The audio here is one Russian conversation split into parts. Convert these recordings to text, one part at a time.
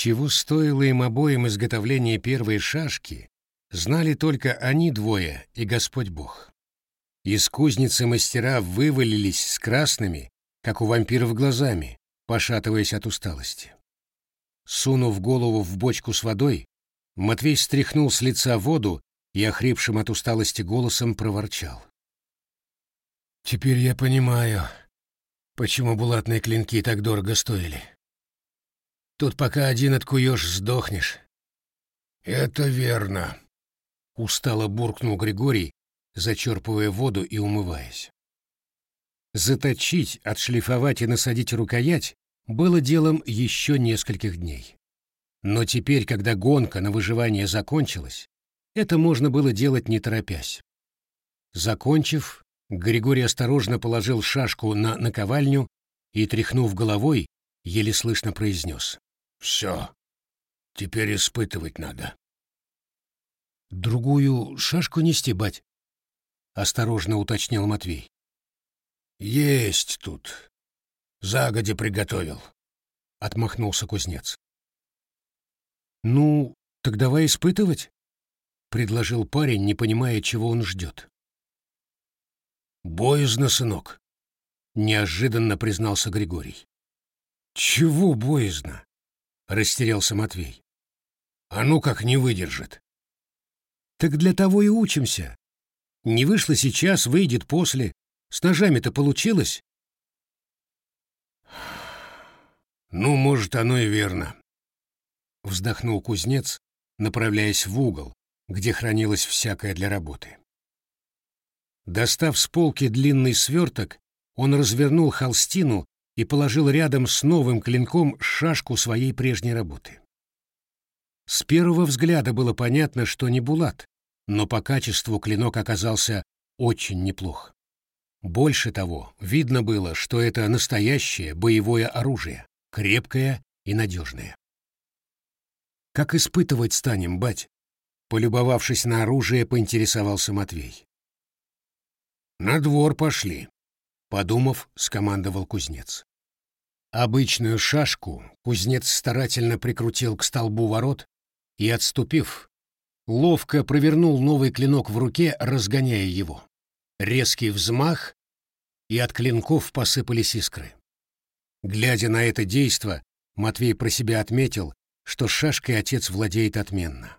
Чего стоило им обоим изготовление первой шашки, знали только они двое и Господь Бог. Из кузницы мастера вывалились с красными, как у вампиров, глазами, пошатываясь от усталости. Сунув голову в бочку с водой, Матвей стряхнул с лица воду и охрипшим от усталости голосом проворчал. «Теперь я понимаю, почему булатные клинки так дорого стоили. Тут пока один откуешь, сдохнешь». «Это верно», — устало буркнул Григорий, зачерпывая воду и умываясь. Заточить, отшлифовать и насадить рукоять было делом еще нескольких дней. Но теперь, когда гонка на выживание закончилась, это можно было делать не торопясь. Закончив, Григорий осторожно положил шашку на наковальню и, тряхнув головой, еле слышно произнес. «Все, теперь испытывать надо». «Другую шашку нести, бать?» — осторожно уточнил Матвей. «Есть тут. Загодя приготовил», — отмахнулся кузнец. «Ну, так давай испытывать», — предложил парень, не понимая, чего он ждет. «Боязно, сынок», — неожиданно признался Григорий. «Чего боязно?» — растерялся Матвей. «А ну как не выдержит». «Так для того и учимся. Не вышло сейчас, выйдет после. С ножами-то получилось?» «Ну, может, оно и верно», — вздохнул кузнец, направляясь в угол, где хранилось всякое для работы. Достав с полки длинный сверток, он развернул холстину и положил рядом с новым клинком шашку своей прежней работы. С первого взгляда было понятно, что не булат, но по качеству клинок оказался очень неплох. Больше того, видно было, что это настоящее боевое оружие, крепкое и надежное. «Как испытывать станем, бать?» Полюбовавшись на оружие, поинтересовался Матвей. «На двор пошли», — подумав, скомандовал кузнец. Обычную шашку кузнец старательно прикрутил к столбу ворот и, отступив, ловко провернул новый клинок в руке, разгоняя его. Резкий взмах, и от клинков посыпались искры. Глядя на это действо, Матвей про себя отметил, что шашкой отец владеет отменно.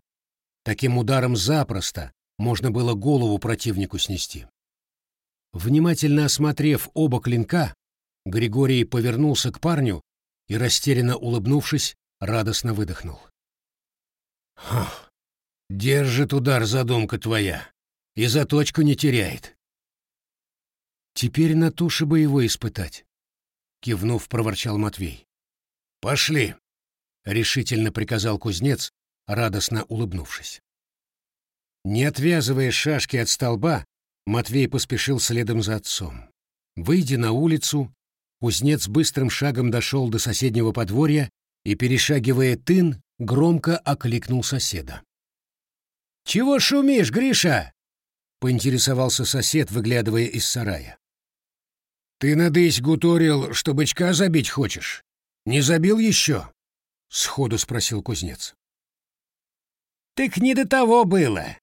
Таким ударом запросто можно было голову противнику снести. Внимательно осмотрев оба клинка, Григорий повернулся к парню и, растерянно улыбнувшись, радостно выдохнул. «Ха! Держит удар задумка твоя, и заточку не теряет. Теперь на туше бы его испытать, — кивнув, проворчал Матвей. «Пошли!» — решительно приказал кузнец, радостно улыбнувшись. Не отвязывая шашки от столба, Матвей поспешил следом за отцом. Выйдя на улицу, кузнец быстрым шагом дошел до соседнего подворья и, перешагивая тын, громко окликнул соседа. «Чего шумишь, Гриша?» — поинтересовался сосед, выглядывая из сарая. «Ты надысь гуторил, что бычка забить хочешь? Не забил еще?» — сходу спросил кузнец. «Так не до того было.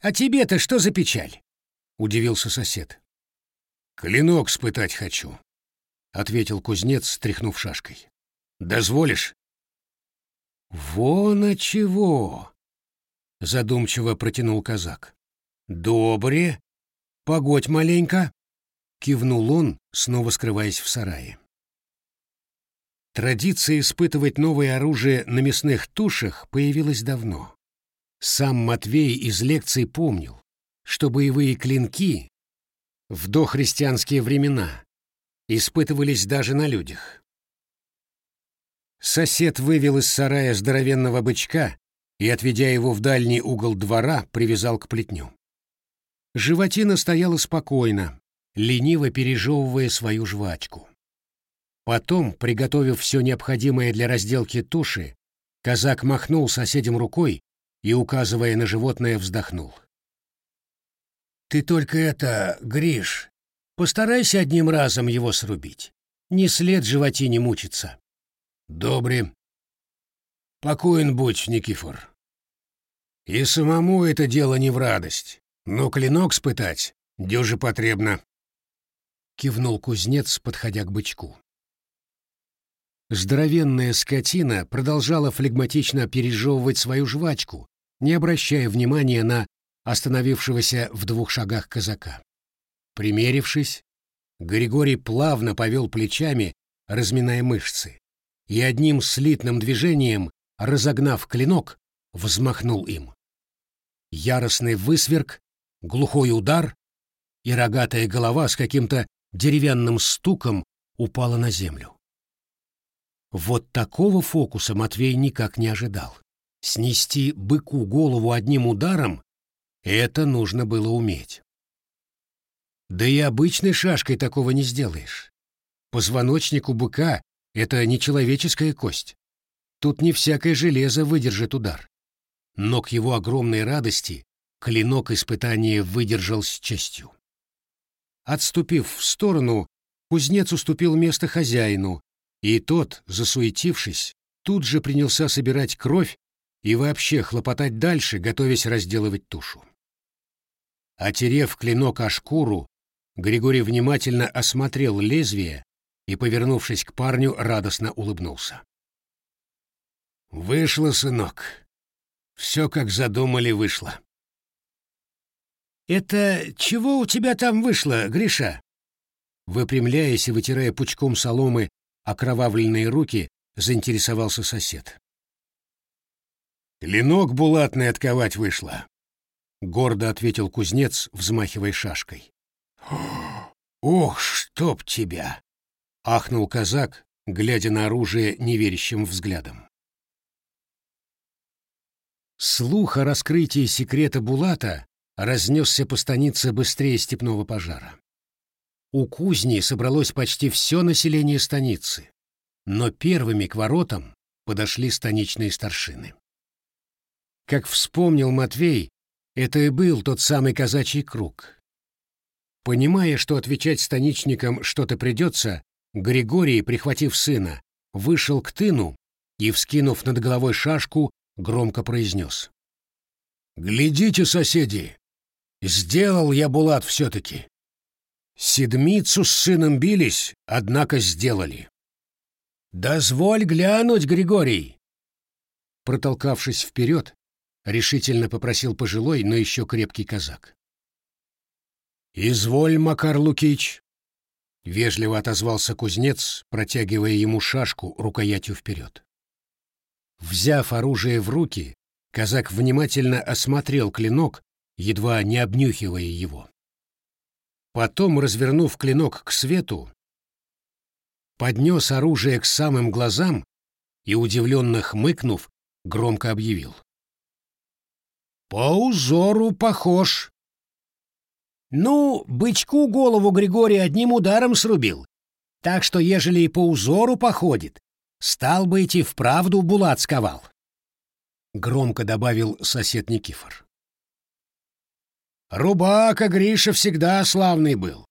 А тебе-то что за печаль?» — удивился сосед. «Клинок спытать хочу», — ответил кузнец, стряхнув шашкой. «Дозволишь?» «Вон от чего!» — задумчиво протянул казак. «Добре. Погодь маленько», — кивнул он, снова скрываясь в сарае. Традиция испытывать новое оружие на мясных тушах появилась давно. Сам Матвей из лекций помнил, что боевые клинки в дохристианские времена испытывались даже на людях. Сосед вывел из сарая здоровенного бычка и, отведя его в дальний угол двора, привязал к плетню. Животина стояла спокойно, лениво пережевывая свою жвачку. Потом, приготовив все необходимое для разделки туши, казак махнул соседям рукой и, указывая на животное, вздохнул. «Ты только это, Гриш, постарайся одним разом его срубить. Не след животине мучиться». «Добре», Покоен будь, Никифор. И самому это дело не в радость, но клинок спытать дюже потребно. Кивнул кузнец, подходя к бычку. Здоровенная скотина продолжала флегматично пережевывать свою жвачку, не обращая внимания на остановившегося в двух шагах казака. Примерившись, Григорий плавно повел плечами, разминая мышцы, и одним слитным движением, разогнав клинок, взмахнул им. Яростный высверк, глухой удар, и рогатая голова с каким-то деревянным стуком упала на землю. Вот такого фокуса Матвей никак не ожидал. Снести быку голову одним ударом — это нужно было уметь. Да и обычной шашкой такого не сделаешь. Позвоночник у быка — это не человеческая кость. Тут не всякое железо выдержит удар. Но к его огромной радости клинок испытания выдержал с честью. Отступив в сторону, кузнец уступил место хозяину, и тот, засуетившись, тут же принялся собирать кровь и вообще хлопотать дальше, готовясь разделывать тушу. Отерев клинок о шкуру, Григорий внимательно осмотрел лезвие и, повернувшись к парню, радостно улыбнулся. «Вышло, сынок. Все, как задумали, вышло». «Это чего у тебя там вышло, Гриша?» Выпрямляясь и вытирая пучком соломы окровавленные руки, заинтересовался сосед. «Клинок булатный отковать вышло», — гордо ответил кузнец, взмахивая шашкой. «Ох, чтоб тебя!» — ахнул казак, глядя на оружие неверящим взглядом. Слух о раскрытии секрета Булата разнесся по станице быстрее степного пожара. У кузни собралось почти все население станицы, но первыми к воротам подошли станичные старшины. Как вспомнил Матвей, это и был тот самый казачий круг, Понимая, что отвечать станичникам что-то придется, Григорий, прихватив сына, вышел к тыну и, вскинув над головой шашку, громко произнес. «Глядите, соседи! Сделал я Булат все-таки. Седмицу с сыном бились, однако сделали. «Дозволь глянуть, Григорий!» Протолкавшись вперед, решительно попросил пожилой, но еще крепкий казак. «Изволь, Макар Лукич!» — вежливо отозвался кузнец, протягивая ему шашку рукоятью вперед. Взяв оружие в руки, казак внимательно осмотрел клинок, едва не обнюхивая его. Потом, развернув клинок к свету, поднес оружие к самым глазам и, удивленно хмыкнув, громко объявил. «По узору похож!» Ну, бычку голову Григорий одним ударом срубил. Так что, ежели и по узору походит, стал бы идти вправду Булат сковал. Громко добавил сосед Никифор. Рубака Гриша всегда славный был.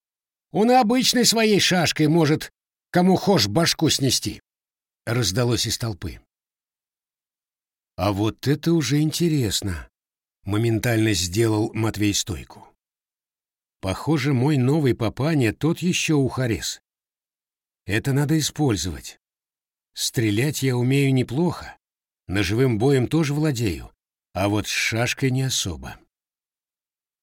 Он и обычной своей шашкой может кому хошь башку снести. Раздалось из толпы. А вот это уже интересно. Моментально сделал Матвей стойку. Похоже, мой новый папаня тот еще ухарес. Это надо использовать. Стрелять я умею неплохо, ножевым боем тоже владею, а вот с шашкой не особо.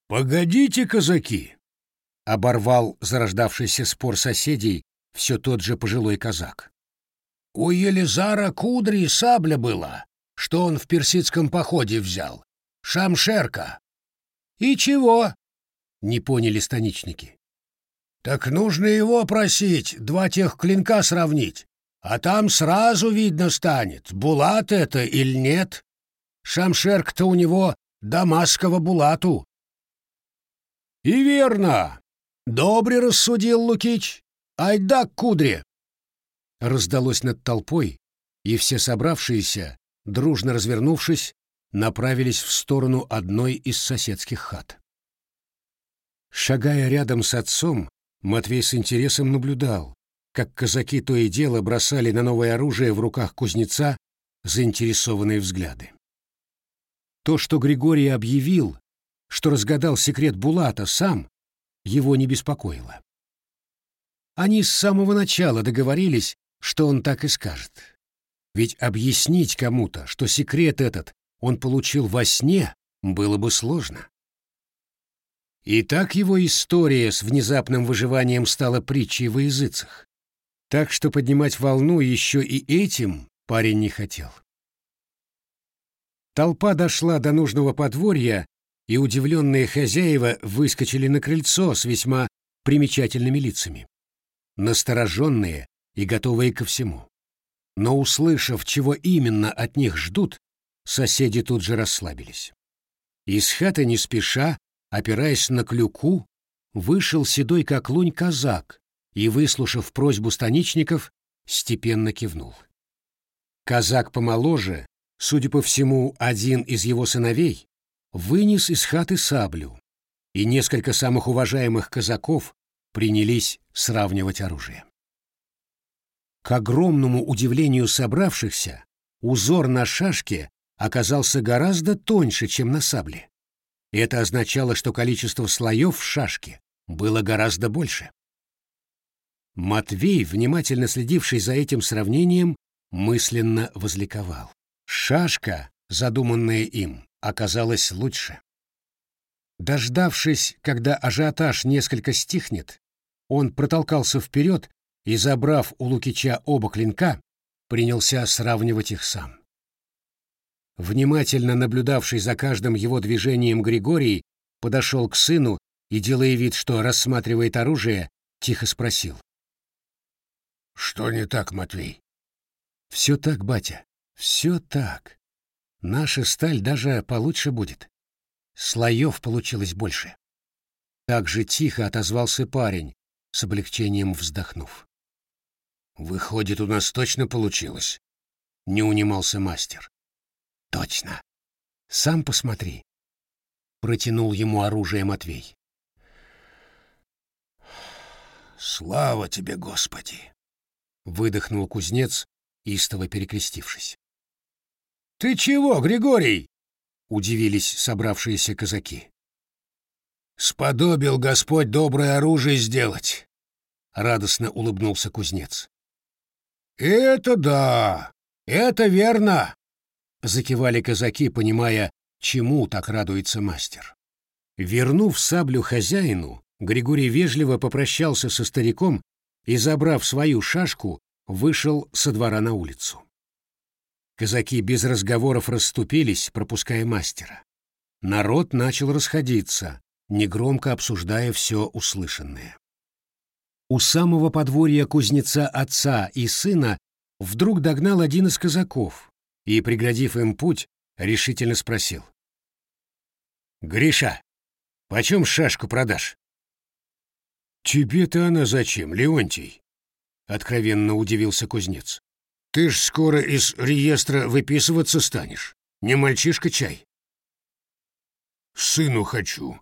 «Погодите, казаки!» — оборвал зарождавшийся спор соседей все тот же пожилой казак. «У Елизара кудри сабля была, что он в персидском походе взял. Шамшерка. И чего? Не поняли станичники. Так нужно его просить, два тех клинка сравнить, а там сразу видно станет, булат это или нет. Шамшерк-то у него дамасского булату. И верно. Добре рассудил Лукич. Айда к кудре. Раздалось над толпой, и все собравшиеся, дружно развернувшись, направились в сторону одной из соседских хат. Шагая рядом с отцом, Матвей с интересом наблюдал, как казаки то и дело бросали на новое оружие в руках кузнеца заинтересованные взгляды. То, что Григорий объявил, что разгадал секрет Булата сам, его не беспокоило. Они с самого начала договорились, что он так и скажет. Ведь объяснить кому-то, что секрет этот он получил во сне, было бы сложно. И так его история с внезапным выживанием стала притчей во языцах. Так что поднимать волну еще и этим парень не хотел. Толпа дошла до нужного подворья, и удивленные хозяева выскочили на крыльцо с весьма примечательными лицами. Настороженные и готовые ко всему. Но, услышав, чего именно от них ждут, соседи тут же расслабились. Из хаты не спеша, опираясь на клюку, вышел седой как лунь казак и, выслушав просьбу станичников, степенно кивнул. Казак помоложе, судя по всему, один из его сыновей, вынес из хаты саблю, и несколько самых уважаемых казаков принялись сравнивать оружие. К огромному удивлению собравшихся, узор на шашке оказался гораздо тоньше, чем на сабле. Это означало, что количество слоев в шашке было гораздо больше. Матвей, внимательно следивший за этим сравнением, мысленно возликовал. Шашка, задуманная им, оказалась лучше. Дождавшись, когда ажиотаж несколько стихнет, он протолкался вперед и, забрав у Лукича оба клинка, принялся сравнивать их сам. Внимательно наблюдавший за каждым его движением Григорий подошел к сыну и, делая вид, что рассматривает оружие, тихо спросил. «Что не так, Матвей?» «Все так, батя, все так. Наша сталь даже получше будет. Слоев получилось больше». Так же тихо отозвался парень, с облегчением вздохнув. «Выходит, у нас точно получилось?» — не унимался мастер. «Точно. Сам посмотри», — протянул ему оружие Матвей. «Слава тебе, Господи!» — выдохнул кузнец, истово перекрестившись. «Ты чего, Григорий?» — удивились собравшиеся казаки. «Сподобил Господь доброе оружие сделать», — радостно улыбнулся кузнец. «Это да, это верно», — закивали казаки, понимая, чему так радуется мастер. Вернув саблю хозяину, Григорий вежливо попрощался со стариком и, забрав свою шашку, вышел со двора на улицу. Казаки без разговоров расступились, пропуская мастера. Народ начал расходиться, негромко обсуждая все услышанное. У самого подворья кузнеца отца и сына вдруг догнал один из казаков и, преградив им путь, решительно спросил. «Гриша, почем шашку продашь?» «Тебе-то она зачем, Леонтий?» — откровенно удивился кузнец. «Ты ж скоро из реестра выписываться станешь. Не мальчишка чай». «Сыну хочу.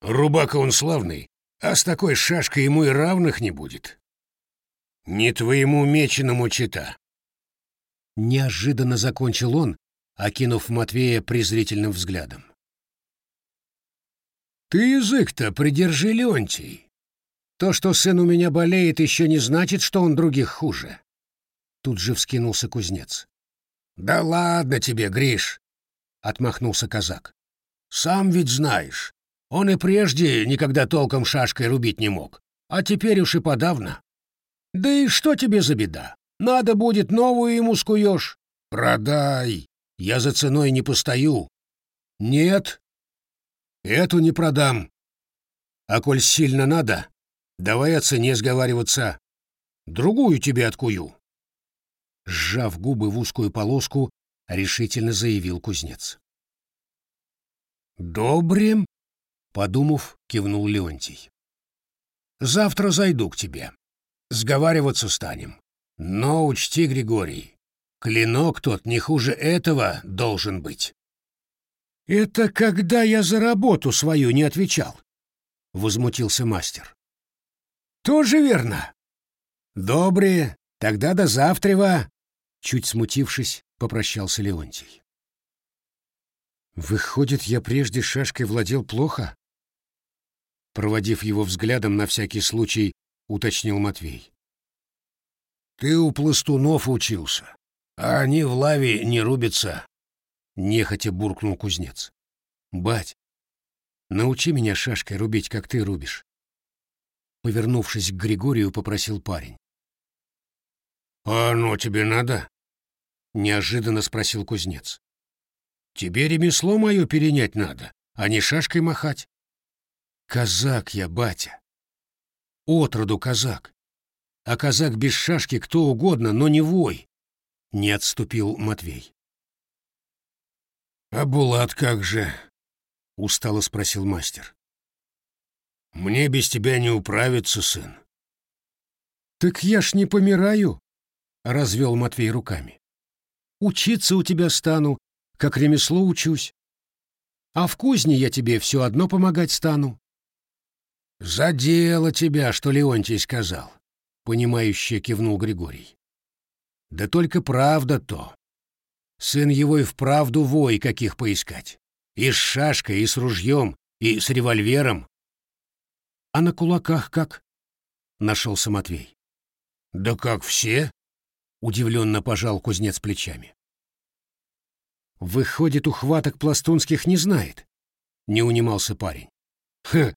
Рубака он славный, а с такой шашкой ему и равных не будет. Не твоему меченому чита». Неожиданно закончил он, окинув Матвея презрительным взглядом. «Ты язык-то придержи, Леонтий. То, что сын у меня болеет, еще не значит, что он других хуже. Тут же вскинулся кузнец. Да ладно тебе, Гриш, отмахнулся казак. Сам ведь знаешь, он и прежде никогда толком шашкой рубить не мог, а теперь уж и подавно. Да и что тебе за беда? Надо будет новую ему скуешь. Продай, я за ценой не постою. Нет, эту не продам. А коль сильно надо, Давай о цене сговариваться. Другую тебе откую. Сжав губы в узкую полоску, решительно заявил кузнец. Добрым, подумав, кивнул Леонтий. Завтра зайду к тебе. Сговариваться станем. Но учти, Григорий, клинок тот не хуже этого должен быть. Это когда я за работу свою не отвечал, возмутился мастер. Тоже верно. Добре, тогда до завтра. чуть смутившись, попрощался Леонтий. Выходит, я прежде шашкой владел плохо? Проводив его взглядом, на всякий случай уточнил Матвей. Ты у пластунов учился, а они в лаве не рубятся, нехотя буркнул кузнец. Бать, научи меня шашкой рубить, как ты рубишь. Повернувшись к Григорию, попросил парень. «А оно тебе надо?» — неожиданно спросил кузнец. «Тебе ремесло мое перенять надо, а не шашкой махать». «Казак я, батя. Отроду казак. А казак без шашки кто угодно, но не вой», — не отступил Матвей. «А Булат как же?» — устало спросил мастер. «Мне без тебя не управиться, сын». «Так я ж не помираю», — развел Матвей руками. «Учиться у тебя стану, как ремесло учусь. А в кузне я тебе все одно помогать стану». «За дело тебя, что Леонтий сказал», — понимающе кивнул Григорий. «Да только правда то. Сын его и вправду вой каких поискать. И с шашкой, и с ружьем, и с револьвером. А на кулаках как? Нашелся Матвей. Да как все? Удивленно пожал кузнец плечами. Выходит, ухваток пластунских не знает. Не унимался парень. Хм,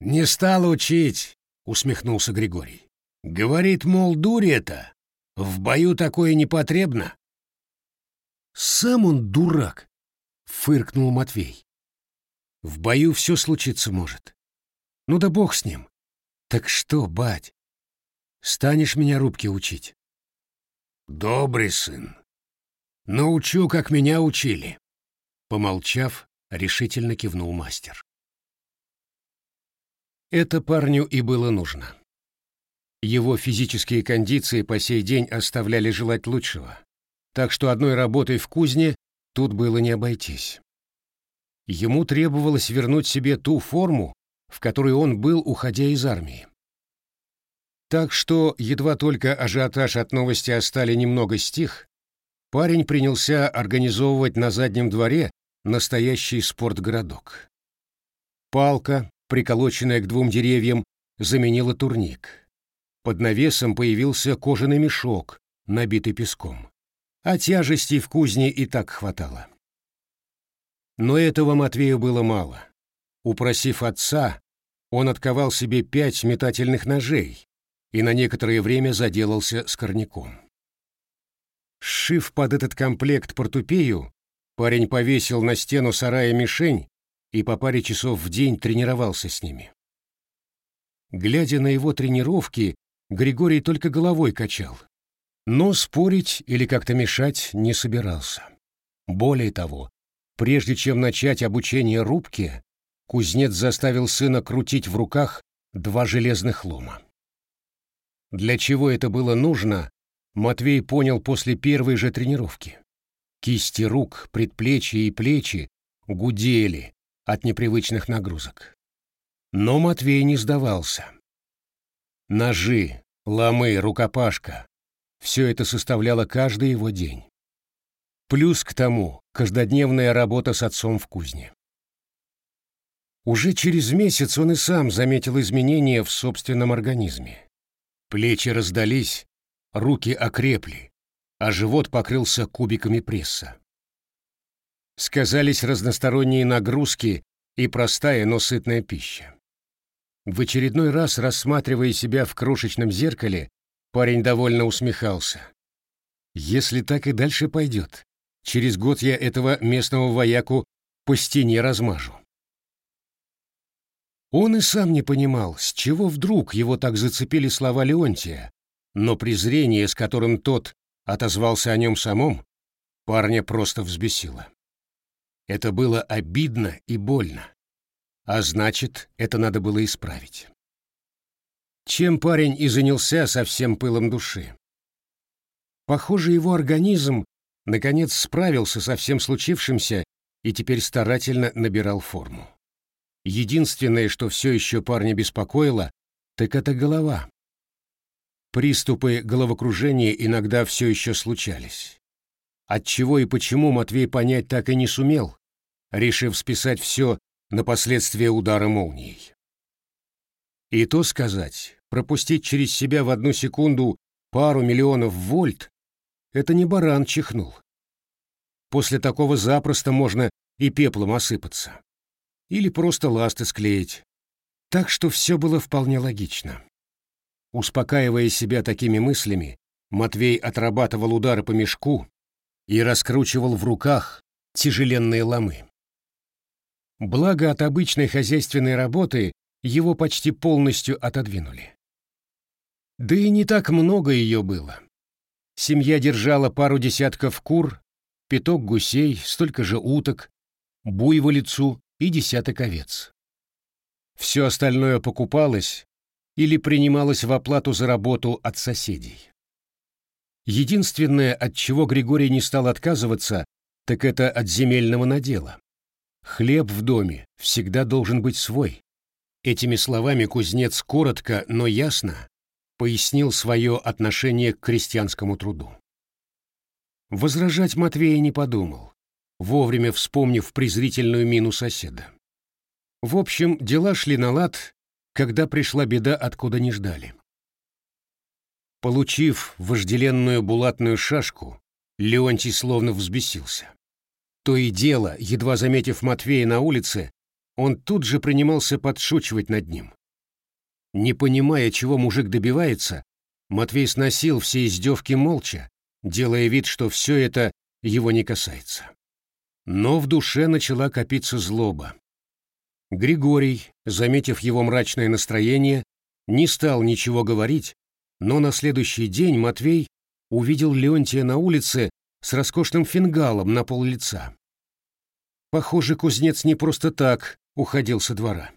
не стал учить, усмехнулся Григорий. Говорит, мол, дурь это. В бою такое не потребно. Сам он дурак, фыркнул Матвей. В бою все случиться может. Ну да бог с ним. Так что, бать, станешь меня рубки учить? Добрый сын. Научу, как меня учили. Помолчав, решительно кивнул мастер. Это парню и было нужно. Его физические кондиции по сей день оставляли желать лучшего так что одной работой в кузне тут было не обойтись. Ему требовалось вернуть себе ту форму, в которой он был, уходя из армии. Так что, едва только ажиотаж от новости о немного стих, парень принялся организовывать на заднем дворе настоящий спортгородок. Палка, приколоченная к двум деревьям, заменила турник. Под навесом появился кожаный мешок, набитый песком а тяжестей в кузне и так хватало. Но этого Матвею было мало. Упросив отца, он отковал себе пять метательных ножей и на некоторое время заделался скорняком. Сшив под этот комплект портупею, парень повесил на стену сарая мишень и по паре часов в день тренировался с ними. Глядя на его тренировки, Григорий только головой качал. Но спорить или как-то мешать не собирался. Более того, прежде чем начать обучение рубке, кузнец заставил сына крутить в руках два железных лома. Для чего это было нужно, Матвей понял после первой же тренировки. Кисти рук, предплечья и плечи гудели от непривычных нагрузок. Но Матвей не сдавался. Ножи, ломы, рукопашка, все это составляло каждый его день. Плюс к тому каждодневная работа с отцом в кузне. Уже через месяц он и сам заметил изменения в собственном организме. Плечи раздались, руки окрепли, а живот покрылся кубиками пресса. Сказались разносторонние нагрузки и простая, но сытная пища. В очередной раз, рассматривая себя в крошечном зеркале, Парень довольно усмехался. «Если так и дальше пойдет, через год я этого местного вояку по стене размажу». Он и сам не понимал, с чего вдруг его так зацепили слова Леонтия, но презрение, с которым тот отозвался о нем самом, парня просто взбесило. Это было обидно и больно, а значит, это надо было исправить чем парень и занялся со всем пылом души. Похоже, его организм наконец справился со всем случившимся и теперь старательно набирал форму. Единственное, что все еще парня беспокоило, так это голова. Приступы головокружения иногда все еще случались. Отчего и почему Матвей понять так и не сумел, решив списать все на последствия удара молнией. И то сказать, пропустить через себя в одну секунду пару миллионов вольт — это не баран чихнул. После такого запросто можно и пеплом осыпаться. Или просто ласты склеить. Так что все было вполне логично. Успокаивая себя такими мыслями, Матвей отрабатывал удары по мешку и раскручивал в руках тяжеленные ломы. Благо от обычной хозяйственной работы его почти полностью отодвинули. Да и не так много ее было. Семья держала пару десятков кур, пяток гусей, столько же уток, буйволицу и десяток овец. Все остальное покупалось или принималось в оплату за работу от соседей. Единственное, от чего Григорий не стал отказываться, так это от земельного надела. Хлеб в доме всегда должен быть свой. Этими словами кузнец коротко, но ясно пояснил свое отношение к крестьянскому труду. Возражать Матвей не подумал, вовремя вспомнив презрительную мину соседа. В общем, дела шли на лад, когда пришла беда, откуда не ждали. Получив вожделенную булатную шашку, Леонтий словно взбесился. То и дело, едва заметив Матвея на улице, он тут же принимался подшучивать над ним. Не понимая, чего мужик добивается, Матвей сносил все издевки молча, делая вид, что все это его не касается. Но в душе начала копиться злоба. Григорий, заметив его мрачное настроение, не стал ничего говорить, но на следующий день Матвей увидел Леонтия на улице с роскошным фингалом на пол лица. Похоже, кузнец не просто так уходил со двора.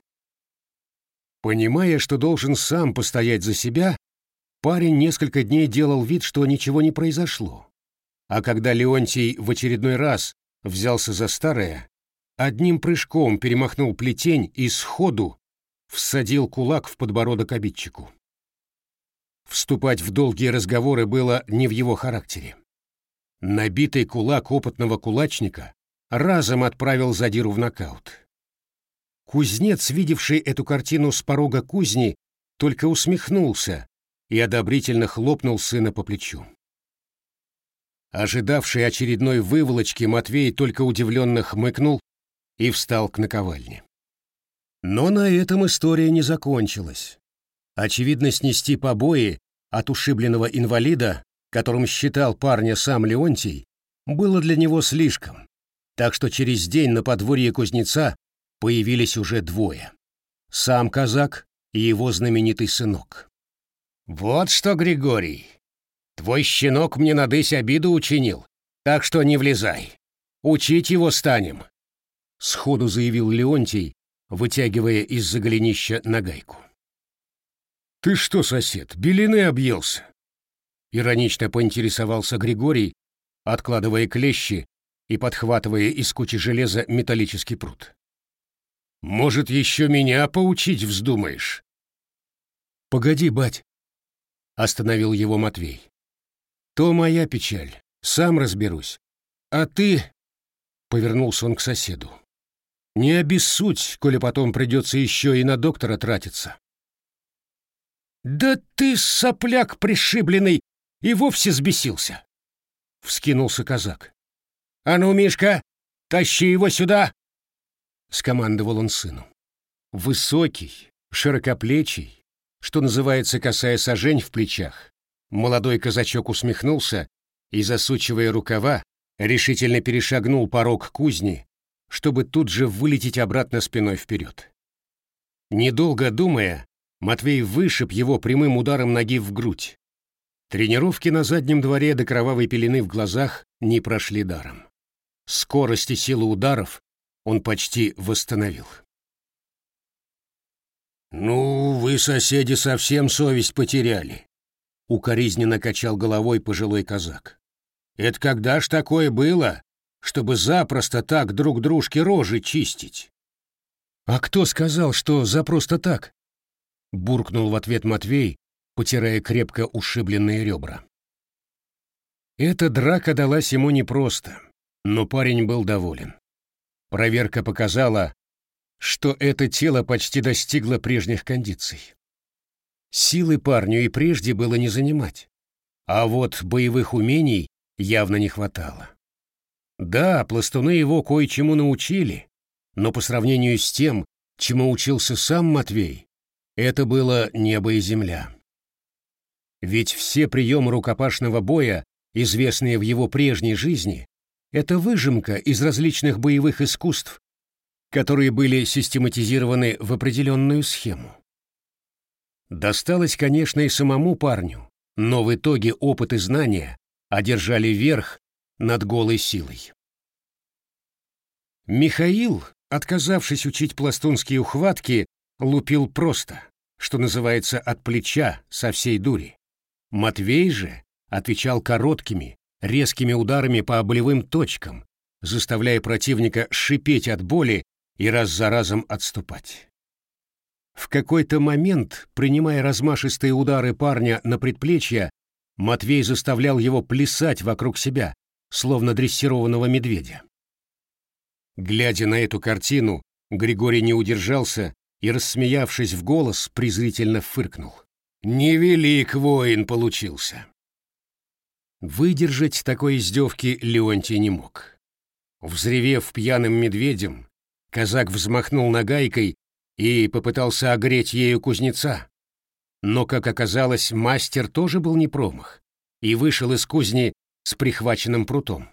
Понимая, что должен сам постоять за себя, парень несколько дней делал вид, что ничего не произошло. А когда Леонтий в очередной раз взялся за старое, одним прыжком перемахнул плетень и сходу всадил кулак в подбородок обидчику. Вступать в долгие разговоры было не в его характере. Набитый кулак опытного кулачника разом отправил задиру в нокаут. Кузнец, видевший эту картину с порога кузни, только усмехнулся и одобрительно хлопнул сына по плечу. Ожидавший очередной выволочки Матвей только удивленно хмыкнул и встал к наковальне. Но на этом история не закончилась. Очевидно, снести побои от ушибленного инвалида, которым считал парня сам Леонтий, было для него слишком, так что через день на подворье кузнеца появились уже двое. Сам казак и его знаменитый сынок. «Вот что, Григорий, твой щенок мне надысь обиду учинил, так что не влезай. Учить его станем, — сходу заявил Леонтий, вытягивая из-за голенища нагайку. «Ты что, сосед, белины объелся?» Иронично поинтересовался Григорий, откладывая клещи и подхватывая из кучи железа металлический пруд. «Может, еще меня поучить вздумаешь?» «Погоди, бать!» — остановил его Матвей. «То моя печаль, сам разберусь. А ты...» — повернулся он к соседу. Не обессудь, коли потом придется еще и на доктора тратиться. «Да ты, сопляк пришибленный, и вовсе сбесился!» — вскинулся казак. «А ну, Мишка, тащи его сюда!» — скомандовал он сыну. Высокий, широкоплечий, что называется, касая сажень в плечах, молодой казачок усмехнулся и, засучивая рукава, решительно перешагнул порог кузни чтобы тут же вылететь обратно спиной вперед. Недолго думая, Матвей вышиб его прямым ударом ноги в грудь. Тренировки на заднем дворе до кровавой пелены в глазах не прошли даром. Скорость и силу ударов он почти восстановил. «Ну, вы, соседи, совсем совесть потеряли», — укоризненно качал головой пожилой казак. «Это когда ж такое было, чтобы запросто так друг дружке рожи чистить. «А кто сказал, что за просто так?» Буркнул в ответ Матвей, потирая крепко ушибленные ребра. Эта драка далась ему непросто, но парень был доволен. Проверка показала, что это тело почти достигло прежних кондиций. Силы парню и прежде было не занимать, а вот боевых умений явно не хватало. Да, пластуны его кое-чему научили, но по сравнению с тем, чему учился сам Матвей, это было небо и земля. Ведь все приемы рукопашного боя, известные в его прежней жизни, это выжимка из различных боевых искусств, которые были систематизированы в определенную схему. Досталось, конечно, и самому парню, но в итоге опыт и знания одержали верх над голой силой. Михаил, отказавшись учить пластунские ухватки, лупил просто, что называется, от плеча, со всей дури. Матвей же отвечал короткими, резкими ударами по болевым точкам, заставляя противника шипеть от боли и раз за разом отступать. В какой-то момент, принимая размашистые удары парня на предплечье, Матвей заставлял его плясать вокруг себя, словно дрессированного медведя. Глядя на эту картину, Григорий не удержался и, рассмеявшись в голос, презрительно фыркнул. «Невелик воин получился!» Выдержать такой издевки Леонтий не мог. Взревев пьяным медведем, казак взмахнул нагайкой и попытался огреть ею кузнеца. Но, как оказалось, мастер тоже был не промах и вышел из кузни с прихваченным прутом.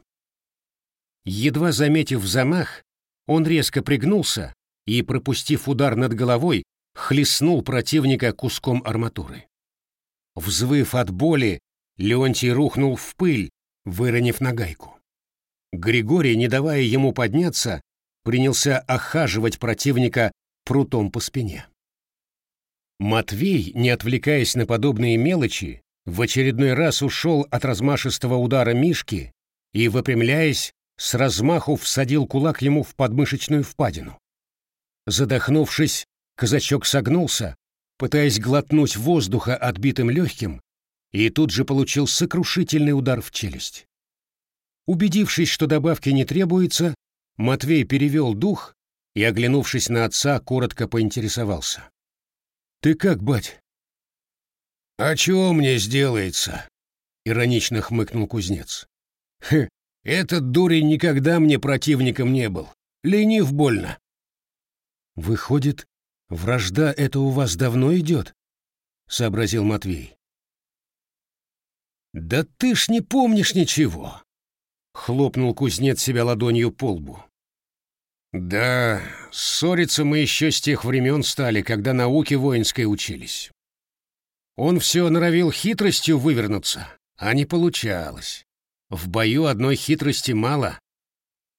Едва заметив замах, он резко пригнулся и, пропустив удар над головой, хлестнул противника куском арматуры. Взвыв от боли, Леонтий рухнул в пыль, выронив нагайку. Григорий, не давая ему подняться, принялся охаживать противника прутом по спине. Матвей, не отвлекаясь на подобные мелочи, в очередной раз ушел от размашистого удара Мишки и, выпрямляясь, с размаху всадил кулак ему в подмышечную впадину. Задохнувшись, казачок согнулся, пытаясь глотнуть воздуха отбитым легким, и тут же получил сокрушительный удар в челюсть. Убедившись, что добавки не требуется, Матвей перевел дух и, оглянувшись на отца, коротко поинтересовался. «Ты как, бать?» «А чего мне сделается?» — иронично хмыкнул кузнец. «Хе, этот дурень никогда мне противником не был. Ленив больно». «Выходит, вражда это у вас давно идет?» — сообразил Матвей. «Да ты ж не помнишь ничего!» — хлопнул кузнец себя ладонью по лбу. «Да, ссориться мы еще с тех времен стали, когда науке воинской учились. Он все норовил хитростью вывернуться, а не получалось. В бою одной хитрости мало,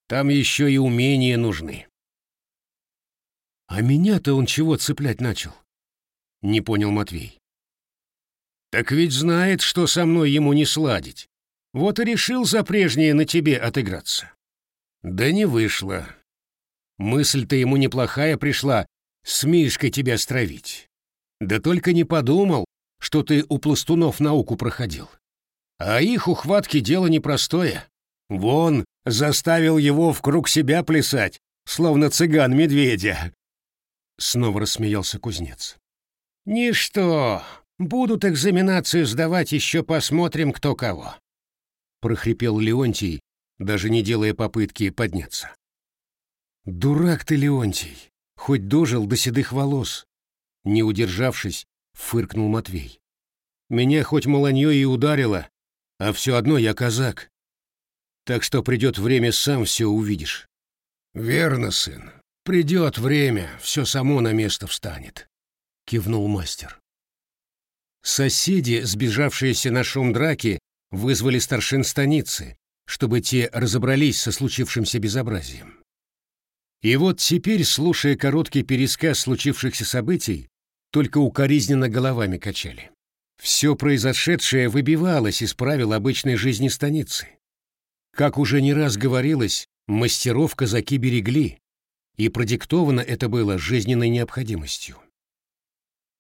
там еще и умения нужны». «А меня-то он чего цеплять начал?» — не понял Матвей. Так ведь знает, что со мной ему не сладить. Вот и решил за прежнее на тебе отыграться. Да не вышло. Мысль-то ему неплохая пришла с Мишкой тебя стравить. Да только не подумал, что ты у пластунов науку проходил. А их ухватки дело непростое. Вон, заставил его в круг себя плясать, словно цыган медведя. Снова рассмеялся кузнец. Ничто, Будут экзаменацию сдавать, еще посмотрим, кто кого. Прохрипел Леонтий, даже не делая попытки подняться. Дурак ты, Леонтий, хоть дожил до седых волос. Не удержавшись, фыркнул Матвей. Меня хоть маланье и ударило, а все одно я казак. Так что придет время, сам все увидишь. Верно, сын. Придет время, все само на место встанет, кивнул мастер. Соседи, сбежавшиеся на шум драки, вызвали старшин станицы, чтобы те разобрались со случившимся безобразием. И вот теперь, слушая короткий пересказ случившихся событий, только укоризненно головами качали. Все произошедшее выбивалось из правил обычной жизни станицы. Как уже не раз говорилось, мастеров казаки берегли, и продиктовано это было жизненной необходимостью.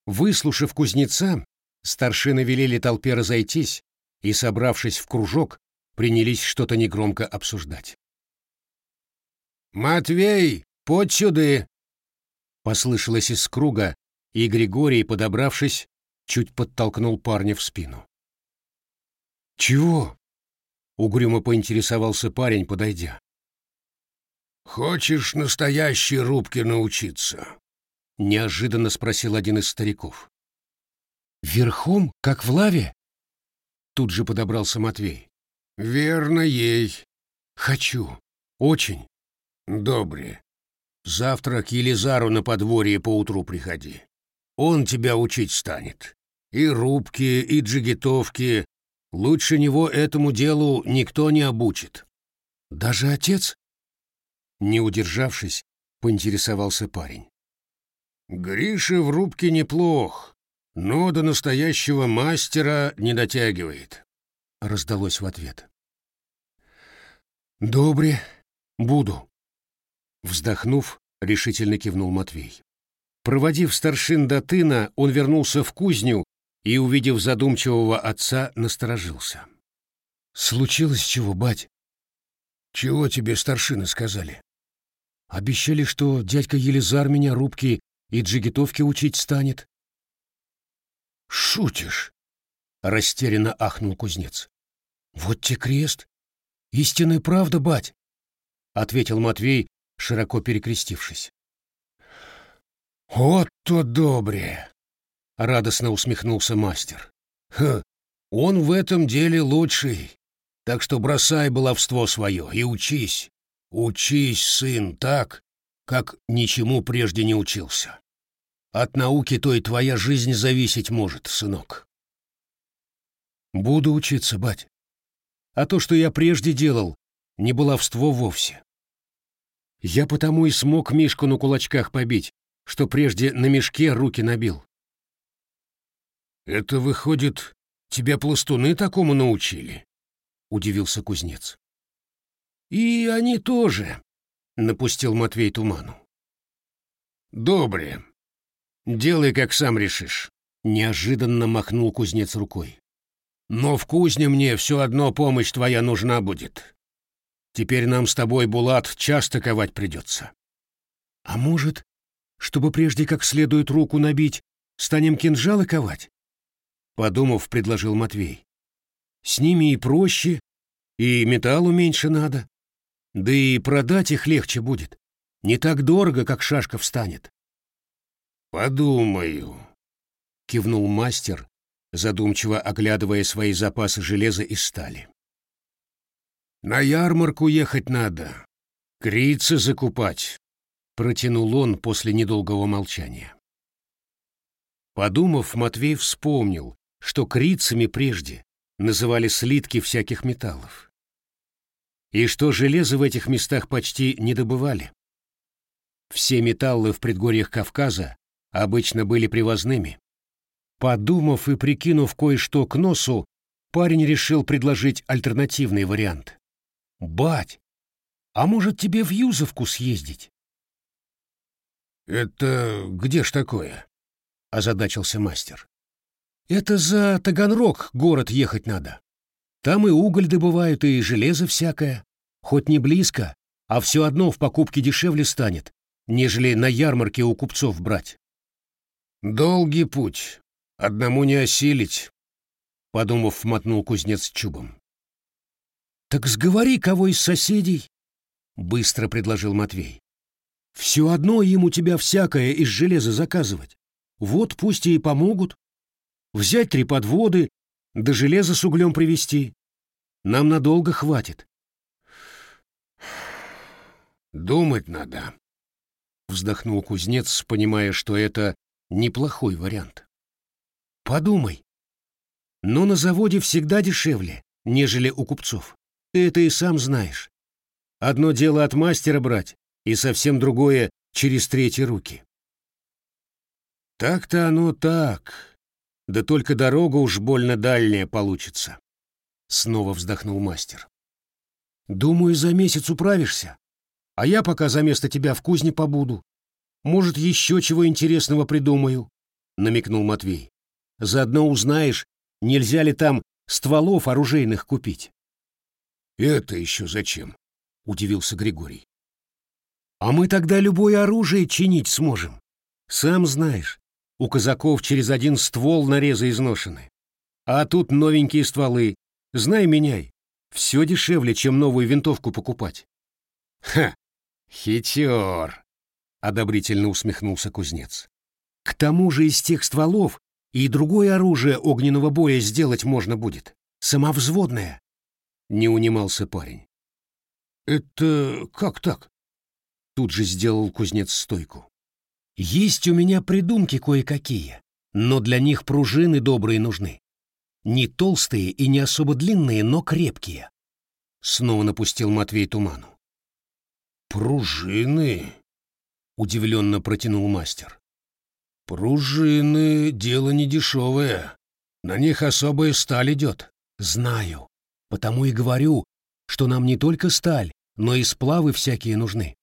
Выслушав кузнеца, Старшины велели толпе разойтись и, собравшись в кружок, принялись что-то негромко обсуждать. «Матвей, под сюды!» Послышалось из круга, и Григорий, подобравшись, чуть подтолкнул парня в спину. «Чего?» — угрюмо поинтересовался парень, подойдя. «Хочешь настоящей рубке научиться?» — неожиданно спросил один из стариков. «Верхом, как в лаве?» Тут же подобрался Матвей. «Верно ей. Хочу. Очень. Добре. Завтра к Елизару на подворье поутру приходи. Он тебя учить станет. И рубки, и джигитовки. Лучше него этому делу никто не обучит. Даже отец? Не удержавшись, поинтересовался парень. Гриша в рубке неплох, но до настоящего мастера не дотягивает. Раздалось в ответ. Добре, буду. Вздохнув, решительно кивнул Матвей. Проводив старшин до тына, он вернулся в кузню и, увидев задумчивого отца, насторожился. «Случилось чего, бать?» «Чего тебе старшины сказали?» «Обещали, что дядька Елизар меня рубки и джигитовки учить станет». «Шутишь?» — растерянно ахнул кузнец. «Вот те крест! Истинная правда, бать!» — ответил Матвей, широко перекрестившись. «Вот то добре!» — радостно усмехнулся мастер. «Ха, он в этом деле лучший, так что бросай баловство свое и учись. Учись, сын, так, как ничему прежде не учился. От науки той твоя жизнь зависеть может, сынок». «Буду учиться, бать. А то, что я прежде делал, не баловство вовсе. Я потому и смог Мишку на кулачках побить, что прежде на мешке руки набил. «Это, выходит, тебя пластуны такому научили?» — удивился кузнец. «И они тоже», — напустил Матвей туману. «Добре. Делай, как сам решишь», — неожиданно махнул кузнец рукой. «Но в кузне мне все одно помощь твоя нужна будет. Теперь нам с тобой, Булат, часто ковать придется». «А может, чтобы прежде как следует руку набить, станем кинжалы ковать?» Подумав, предложил Матвей. «С ними и проще, и металлу меньше надо. Да и продать их легче будет. Не так дорого, как шашка встанет». «Подумаю», — кивнул мастер, задумчиво оглядывая свои запасы железа и стали. «На ярмарку ехать надо, крицы закупать, протянул он после недолгого молчания. Подумав, Матвей вспомнил, что крицами прежде называли слитки всяких металлов. И что железо в этих местах почти не добывали. Все металлы в предгорьях Кавказа обычно были привозными. Подумав и прикинув кое-что к носу, парень решил предложить альтернативный вариант. «Бать, а может тебе в Юзовку съездить? «Это где ж такое?» — озадачился мастер. «Это за Таганрог город ехать надо. Там и уголь добывают, и железо всякое. Хоть не близко, а все одно в покупке дешевле станет, нежели на ярмарке у купцов брать». «Долгий путь. Одному не осилить», — подумав, мотнул кузнец чубом. «Так сговори кого из соседей», — быстро предложил Матвей. Все одно им у тебя всякое из железа заказывать. Вот пусть и помогут. Взять три подводы, да железо с углем привезти. Нам надолго хватит. Думать надо, вздохнул кузнец, понимая, что это неплохой вариант. Подумай. Но на заводе всегда дешевле, нежели у купцов. Ты это и сам знаешь. Одно дело от мастера брать, и совсем другое через третьи руки. Так-то оно так, да только дорога уж больно дальняя получится. Снова вздохнул мастер. Думаю, за месяц управишься, а я пока за место тебя в кузне побуду. Может, еще чего интересного придумаю, намекнул Матвей. Заодно узнаешь, нельзя ли там стволов оружейных купить. «Это еще зачем?» — удивился Григорий. «А мы тогда любое оружие чинить сможем. Сам знаешь, у казаков через один ствол нарезы изношены. А тут новенькие стволы. Знай, меняй. Все дешевле, чем новую винтовку покупать». «Ха! Хитер!» — одобрительно усмехнулся кузнец. «К тому же из тех стволов и другое оружие огненного боя сделать можно будет. Самовзводное. Не унимался парень. Это как так? Тут же сделал кузнец стойку. Есть у меня придумки кое-какие, но для них пружины добрые нужны. Не толстые и не особо длинные, но крепкие. Снова напустил Матвей туману. Пружины? Удивленно протянул мастер. Пружины — дело недешевое. На них особая сталь идет. Знаю. Потому и говорю, что нам не только сталь, но и сплавы всякие нужны.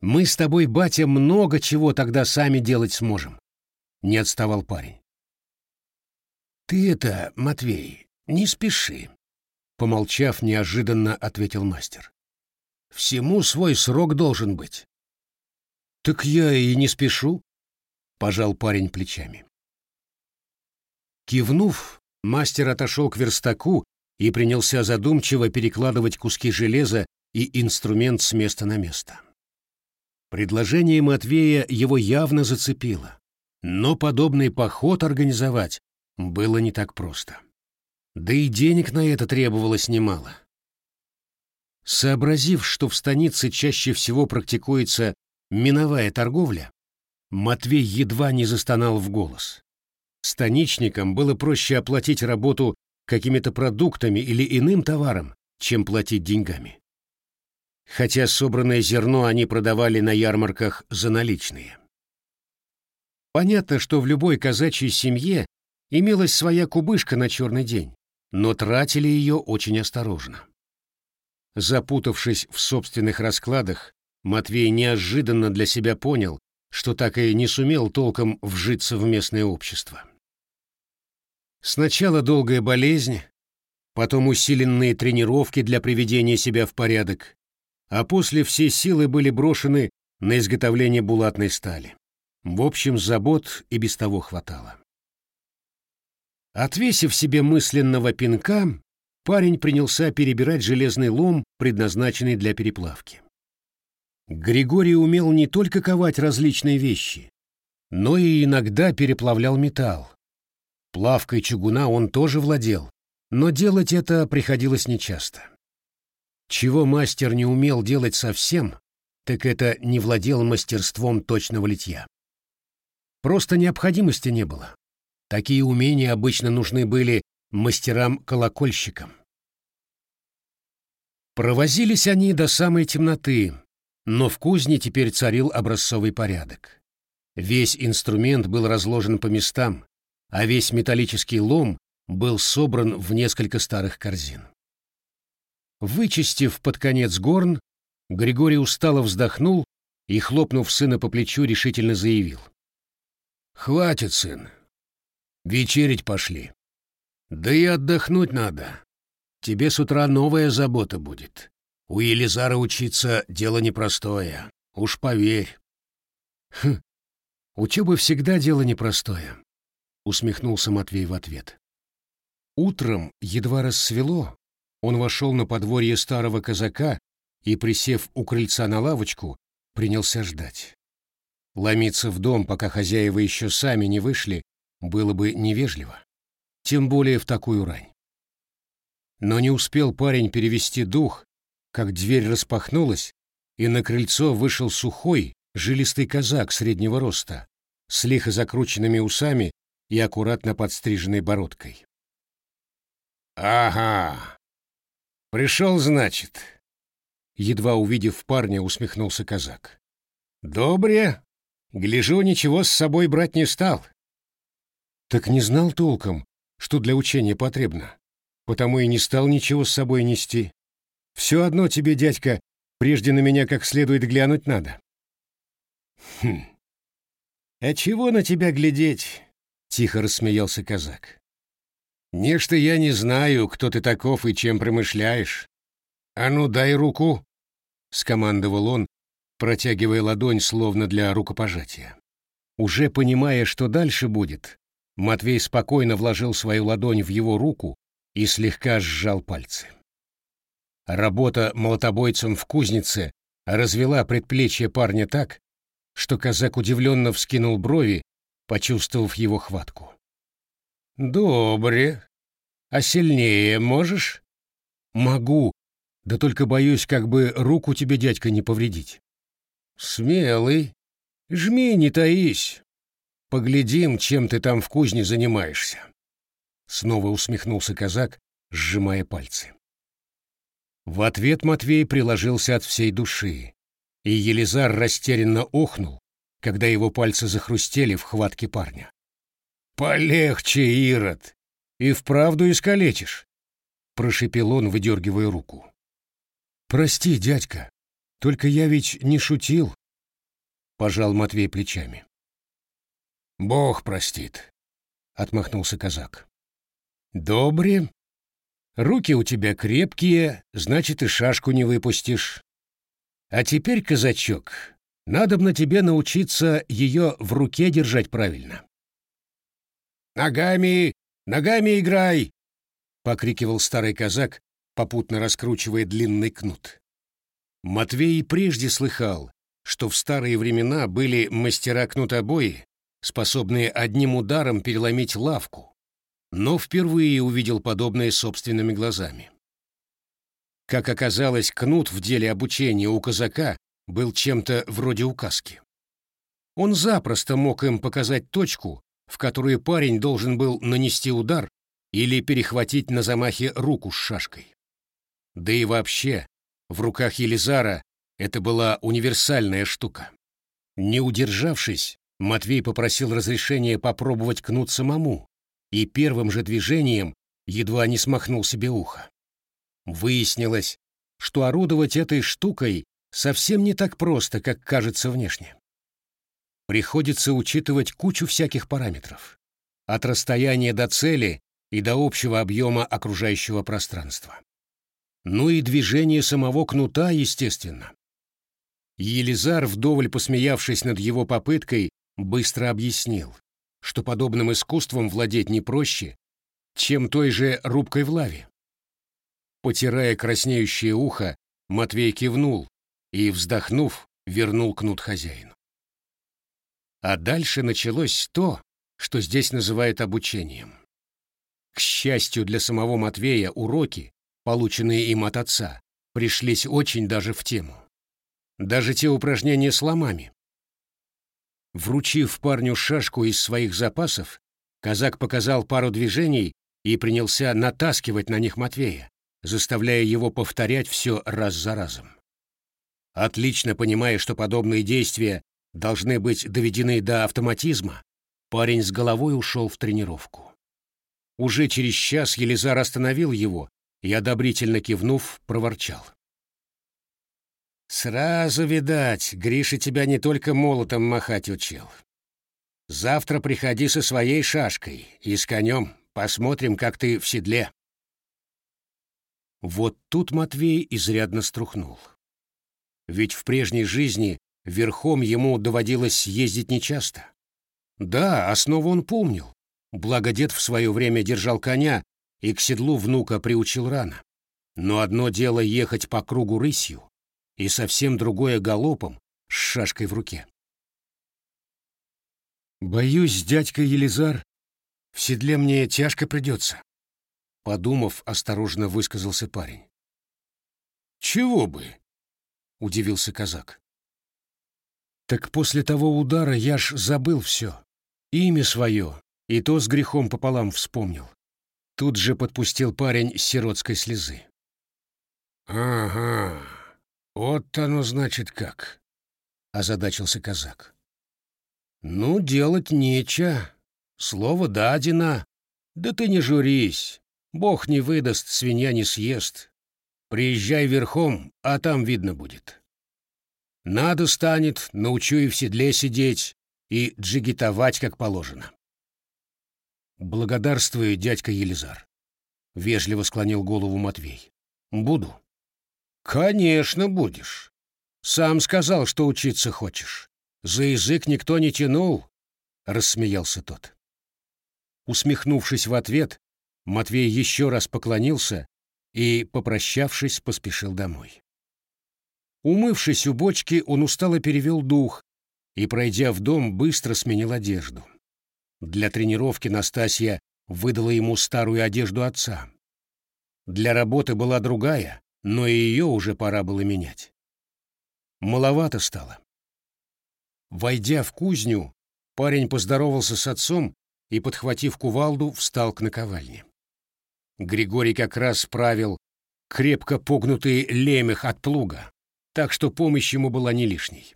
Мы с тобой, батя, много чего тогда сами делать сможем. Не отставал парень. Ты это, Матвей, не спеши. Помолчав, неожиданно ответил мастер. Всему свой срок должен быть. Так я и не спешу, пожал парень плечами. Кивнув, мастер отошел к верстаку и принялся задумчиво перекладывать куски железа и инструмент с места на место. Предложение Матвея его явно зацепило, но подобный поход организовать было не так просто. Да и денег на это требовалось немало. Сообразив, что в станице чаще всего практикуется миновая торговля, Матвей едва не застонал в голос. Станичникам было проще оплатить работу какими-то продуктами или иным товаром, чем платить деньгами. Хотя собранное зерно они продавали на ярмарках за наличные. Понятно, что в любой казачьей семье имелась своя кубышка на черный день, но тратили ее очень осторожно. Запутавшись в собственных раскладах, Матвей неожиданно для себя понял, что так и не сумел толком вжиться в местное общество. Сначала долгая болезнь, потом усиленные тренировки для приведения себя в порядок, а после все силы были брошены на изготовление булатной стали. В общем, забот и без того хватало. Отвесив себе мысленного пинка, парень принялся перебирать железный лом, предназначенный для переплавки. Григорий умел не только ковать различные вещи, но и иногда переплавлял металл. Плавкой чугуна он тоже владел, но делать это приходилось нечасто. Чего мастер не умел делать совсем, так это не владел мастерством точного литья. Просто необходимости не было. Такие умения обычно нужны были мастерам-колокольщикам. Провозились они до самой темноты, но в кузне теперь царил образцовый порядок. Весь инструмент был разложен по местам, а весь металлический лом был собран в несколько старых корзин. Вычистив под конец горн, Григорий устало вздохнул и, хлопнув сына по плечу, решительно заявил. «Хватит, сын. Вечерить пошли. Да и отдохнуть надо. Тебе с утра новая забота будет. У Елизара учиться дело непростое, уж поверь. Хм, учеба всегда дело непростое, усмехнулся Матвей в ответ. Утром, едва рассвело, он вошел на подворье старого казака и, присев у крыльца на лавочку, принялся ждать. Ломиться в дом, пока хозяева еще сами не вышли, было бы невежливо, тем более в такую рань. Но не успел парень перевести дух, как дверь распахнулась, и на крыльцо вышел сухой, жилистый казак среднего роста, с лихо закрученными усами и аккуратно подстриженной бородкой. «Ага, пришел, значит», — едва увидев парня, усмехнулся казак. «Добре, гляжу, ничего с собой брать не стал». «Так не знал толком, что для учения потребно, потому и не стал ничего с собой нести», все одно тебе, дядька, прежде на меня как следует глянуть надо. Хм. А чего на тебя глядеть? Тихо рассмеялся казак. Нечто я не знаю, кто ты таков и чем промышляешь. А ну дай руку, скомандовал он, протягивая ладонь словно для рукопожатия. Уже понимая, что дальше будет, Матвей спокойно вложил свою ладонь в его руку и слегка сжал пальцы. Работа молотобойцем в кузнице развела предплечье парня так, что казак удивленно вскинул брови, почувствовав его хватку. «Добре. А сильнее можешь?» «Могу. Да только боюсь, как бы руку тебе, дядька, не повредить». «Смелый. Жми, не таись. Поглядим, чем ты там в кузне занимаешься». Снова усмехнулся казак, сжимая пальцы. В ответ Матвей приложился от всей души, и Елизар растерянно охнул, когда его пальцы захрустели в хватке парня. «Полегче, Ирод! И вправду искалечишь!» — прошепел он, выдергивая руку. «Прости, дядька, только я ведь не шутил», — пожал Матвей плечами. «Бог простит», — отмахнулся казак. «Добре. Руки у тебя крепкие, значит, и шашку не выпустишь. А теперь, казачок, надобно тебе научиться ее в руке держать правильно. «Ногами! Ногами играй!» — покрикивал старый казак, попутно раскручивая длинный кнут. Матвей прежде слыхал, что в старые времена были мастера кнутобои, способные одним ударом переломить лавку, но впервые увидел подобное собственными глазами. Как оказалось, кнут в деле обучения у казака был чем-то вроде указки. Он запросто мог им показать точку, в которую парень должен был нанести удар или перехватить на замахе руку с шашкой. Да и вообще, в руках Елизара это была универсальная штука. Не удержавшись, Матвей попросил разрешения попробовать кнут самому, и первым же движением едва не смахнул себе ухо. Выяснилось, что орудовать этой штукой совсем не так просто, как кажется внешне приходится учитывать кучу всяких параметров. От расстояния до цели и до общего объема окружающего пространства. Ну и движение самого кнута, естественно. Елизар, вдоволь посмеявшись над его попыткой, быстро объяснил, что подобным искусством владеть не проще, чем той же рубкой в лаве. Потирая краснеющее ухо, Матвей кивнул и, вздохнув, вернул кнут хозяину. А дальше началось то, что здесь называют обучением. К счастью для самого Матвея, уроки, полученные им от отца, пришлись очень даже в тему. Даже те упражнения с ломами. Вручив парню шашку из своих запасов, казак показал пару движений и принялся натаскивать на них Матвея, заставляя его повторять все раз за разом. Отлично понимая, что подобные действия должны быть доведены до автоматизма, парень с головой ушел в тренировку. Уже через час Елизар остановил его и, одобрительно кивнув, проворчал. «Сразу, видать, Гриша тебя не только молотом махать учил. Завтра приходи со своей шашкой и с конем, посмотрим, как ты в седле». Вот тут Матвей изрядно струхнул. Ведь в прежней жизни Верхом ему доводилось ездить нечасто. Да, основу он помнил. Благо дед в свое время держал коня и к седлу внука приучил рано. Но одно дело ехать по кругу рысью, и совсем другое галопом с шашкой в руке. «Боюсь, дядька Елизар, в седле мне тяжко придется», — подумав, осторожно высказался парень. «Чего бы?» — удивился казак. Так после того удара я ж забыл все. Имя свое, и то с грехом пополам вспомнил. Тут же подпустил парень сиротской слезы. «Ага, вот оно значит как», — озадачился казак. «Ну, делать нечего. Слово дадено. Да ты не журись. Бог не выдаст, свинья не съест. Приезжай верхом, а там видно будет». Надо станет, научу и в седле сидеть, и джигитовать как положено. Благодарствую, дядька Елизар. Вежливо склонил голову Матвей. Буду. Конечно, будешь. Сам сказал, что учиться хочешь. За язык никто не тянул, рассмеялся тот. Усмехнувшись в ответ, Матвей еще раз поклонился и, попрощавшись, поспешил домой. Умывшись у бочки, он устало перевел дух и, пройдя в дом, быстро сменил одежду. Для тренировки Настасья выдала ему старую одежду отца. Для работы была другая, но и ее уже пора было менять. Маловато стало. Войдя в кузню, парень поздоровался с отцом и, подхватив кувалду, встал к наковальне. Григорий как раз правил крепко погнутый лемех от плуга, так что помощь ему была не лишней.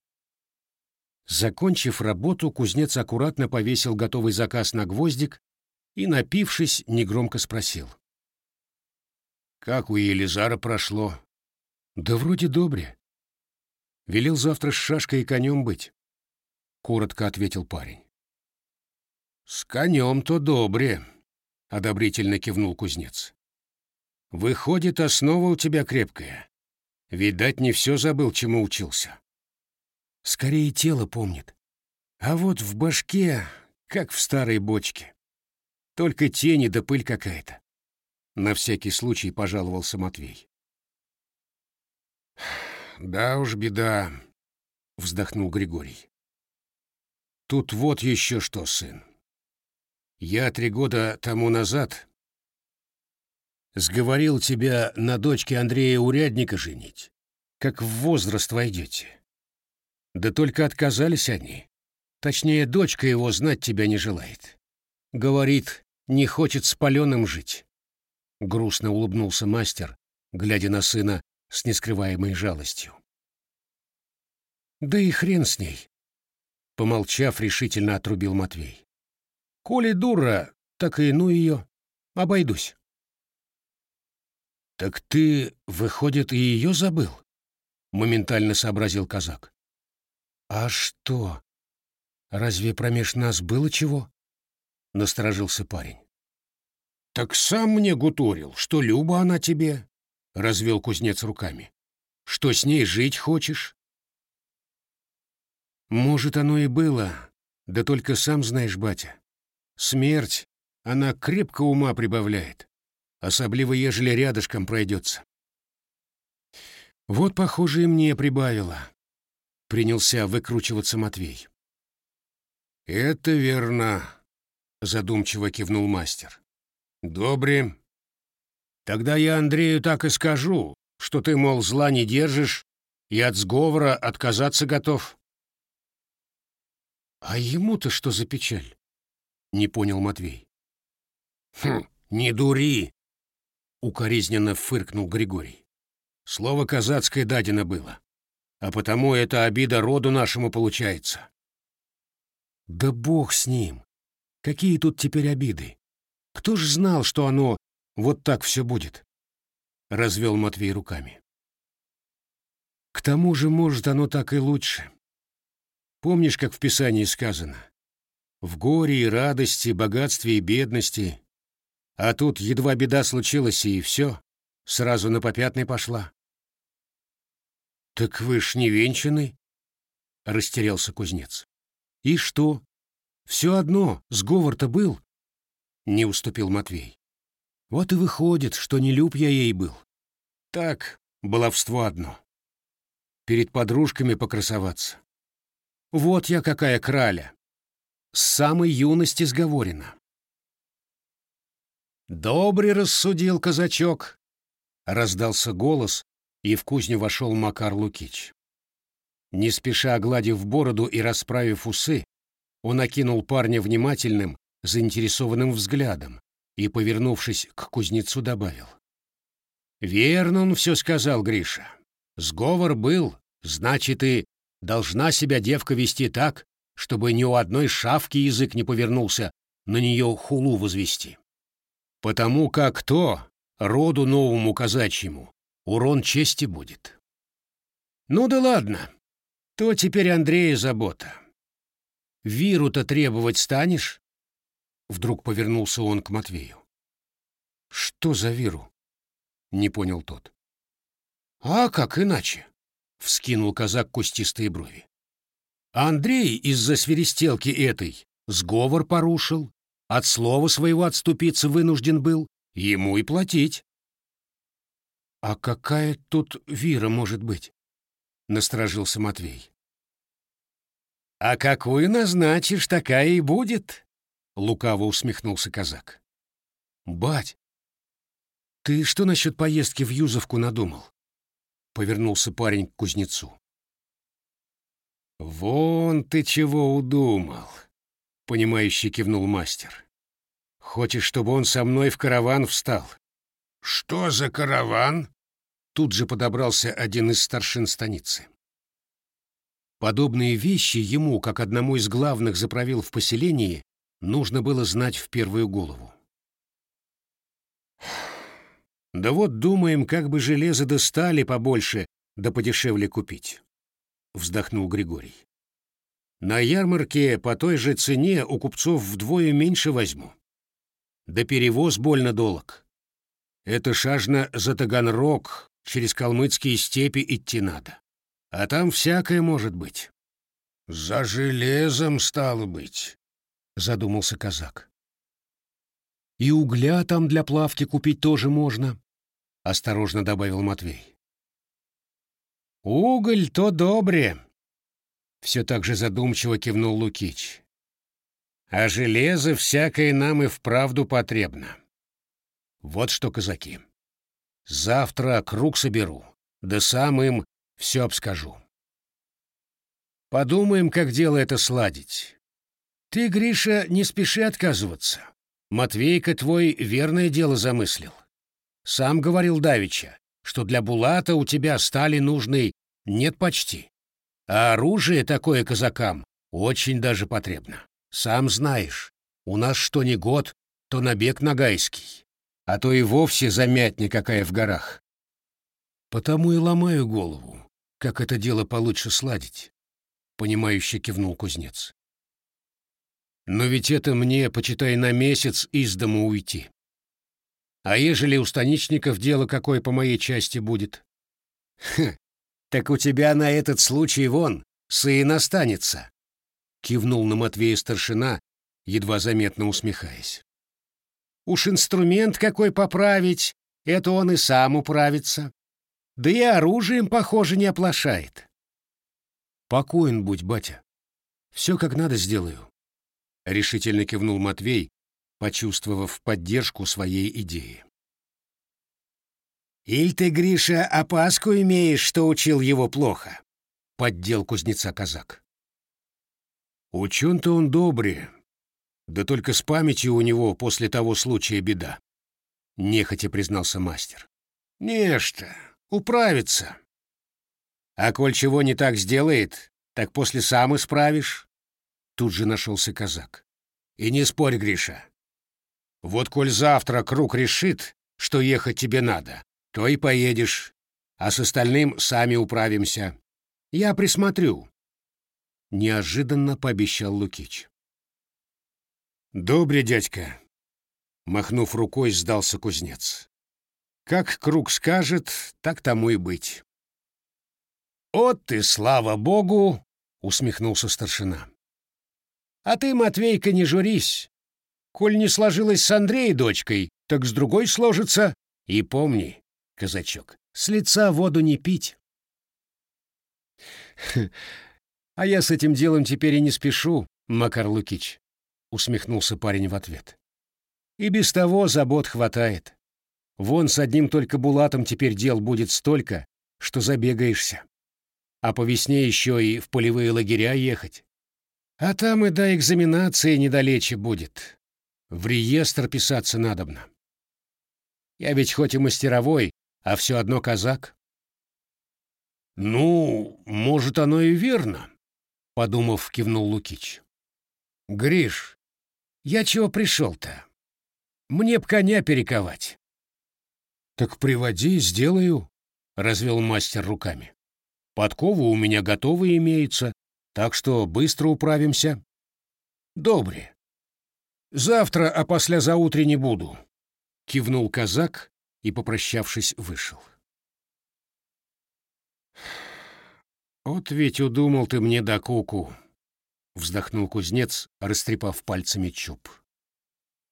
Закончив работу, кузнец аккуратно повесил готовый заказ на гвоздик и, напившись, негромко спросил. «Как у Елизара прошло?» «Да вроде добре. Велел завтра с шашкой и конем быть», — коротко ответил парень. «С конем-то добре», — одобрительно кивнул кузнец. «Выходит, основа у тебя крепкая. Видать, не все забыл, чему учился». Скорее тело помнит. А вот в башке, как в старой бочке. Только тени да пыль какая-то. На всякий случай пожаловался Матвей. «Да уж, беда», — вздохнул Григорий. «Тут вот еще что, сын. Я три года тому назад сговорил тебя на дочке Андрея Урядника женить, как в возраст войдете. Да только отказались они. Точнее, дочка его знать тебя не желает. Говорит, не хочет с паленым жить. Грустно улыбнулся мастер, глядя на сына с нескрываемой жалостью. Да и хрен с ней. Помолчав, решительно отрубил Матвей. Коли дура, так и ну ее. Обойдусь. «Так ты, выходит, и ее забыл?» — моментально сообразил казак. «А что? Разве промеж нас было чего?» — насторожился парень. «Так сам мне гуторил, что Люба она тебе», — развел кузнец руками. «Что с ней жить хочешь?» «Может, оно и было, да только сам знаешь, батя. Смерть, она крепко ума прибавляет, особливо ежели рядышком пройдется. Вот, похоже, и мне прибавила принялся выкручиваться Матвей. «Это верно», — задумчиво кивнул мастер. «Добре. Тогда я Андрею так и скажу, что ты, мол, зла не держишь и от сговора отказаться готов». «А ему-то что за печаль?» — не понял Матвей. «Хм, не дури!» — укоризненно фыркнул Григорий. Слово казацкое дадено было а потому это обида роду нашему получается. Да бог с ним. Какие тут теперь обиды? Кто ж знал, что оно вот так все будет? Развел Матвей руками. К тому же, может, оно так и лучше. Помнишь, как в Писании сказано? В горе и радости, богатстве и бедности. А тут едва беда случилась, и все, сразу на попятный пошла. «Так вы ж не венчаны?» — растерялся кузнец. «И что? Все одно, сговор-то был?» — не уступил Матвей. «Вот и выходит, что не люб я ей был. Так, баловство одно. Перед подружками покрасоваться. Вот я какая краля. С самой юности сговорена». «Добрый рассудил казачок», — раздался голос, и в кузню вошел Макар Лукич. Не спеша огладив бороду и расправив усы, он окинул парня внимательным, заинтересованным взглядом и, повернувшись к кузнецу, добавил. «Верно он все сказал, Гриша. Сговор был, значит, и должна себя девка вести так, чтобы ни у одной шавки язык не повернулся на нее хулу возвести. Потому как то, роду новому казачьему, урон чести будет. Ну да ладно, то теперь Андрея забота. Виру-то требовать станешь? Вдруг повернулся он к Матвею. «Что за виру?» — не понял тот. «А как иначе?» — вскинул казак кустистые брови. «Андрей из-за свиристелки этой сговор порушил, от слова своего отступиться вынужден был, ему и платить». «А какая тут вира может быть?» — насторожился Матвей. «А какую назначишь, такая и будет», — лукаво усмехнулся казак. «Бать, ты что насчет поездки в Юзовку надумал?» — повернулся парень к кузнецу. «Вон ты чего удумал», — понимающе кивнул мастер. «Хочешь, чтобы он со мной в караван встал?» «Что за караван?» Тут же подобрался один из старшин станицы. Подобные вещи ему, как одному из главных заправил в поселении, нужно было знать в первую голову. Да вот думаем, как бы железо да стали побольше, да подешевле купить. Вздохнул Григорий. На ярмарке по той же цене у купцов вдвое меньше возьму. Да перевоз больно долг. Это шажно за Таганрог, через калмыцкие степи идти надо. А там всякое может быть. За железом стало быть, задумался казак. И угля там для плавки купить тоже можно, — осторожно добавил Матвей. «Уголь то добре», — все так же задумчиво кивнул Лукич. «А железо всякое нам и вправду потребно. Вот что, казаки, завтра круг соберу, да сам им все обскажу. Подумаем, как дело это сладить. Ты, Гриша, не спеши отказываться. Матвейка твой верное дело замыслил. Сам говорил Давича, что для Булата у тебя стали нужны нет почти. А оружие такое казакам очень даже потребно. Сам знаешь, у нас что ни год, то набег нагайский, а то и вовсе замятня какая в горах. Потому и ломаю голову, как это дело получше сладить, — понимающе кивнул кузнец. Но ведь это мне, почитай, на месяц из дому уйти. А ежели у станичников дело какое по моей части будет? Хм, так у тебя на этот случай вон, сын останется, кивнул на Матвея старшина, едва заметно усмехаясь. Уж инструмент какой поправить, это он и сам управится. Да и оружием, похоже, не оплошает. Покоен будь, батя. Все как надо сделаю. Решительно кивнул Матвей, почувствовав поддержку своей идеи. «Иль ты, Гриша, опаску имеешь, что учил его плохо?» — поддел кузнеца казак. «Учен-то он добрый, да только с памятью у него после того случая беда», — нехотя признался мастер. «Нечто, управится. А коль чего не так сделает, так после сам исправишь». Тут же нашелся казак. «И не спорь, Гриша, вот коль завтра круг решит, что ехать тебе надо, то и поедешь, а с остальным сами управимся. Я присмотрю. Неожиданно пообещал Лукич. Добре, дядька. Махнув рукой, сдался кузнец. Как круг скажет, так тому и быть. «От ты, слава богу!» — усмехнулся старшина. «А ты, Матвейка, не журись. Коль не сложилось с Андреей дочкой, так с другой сложится. И помни, казачок, с лица воду не пить. «А я с этим делом теперь и не спешу, Макар Лукич», — усмехнулся парень в ответ. «И без того забот хватает. Вон с одним только Булатом теперь дел будет столько, что забегаешься. А по весне еще и в полевые лагеря ехать. А там и до экзаменации недалече будет. В реестр писаться надобно. Я ведь хоть и мастеровой, а все одно казак. Ну, может, оно и верно, — подумав, кивнул Лукич. Гриш, я чего пришел-то? Мне б коня перековать. Так приводи, сделаю, — развел мастер руками. Подковы у меня готовы имеются, так что быстро управимся. Добре. Завтра, а после заутре не буду, кивнул казак и, попрощавшись, вышел. Вот ведь удумал ты мне да куку, вздохнул кузнец, растрепав пальцами чуб.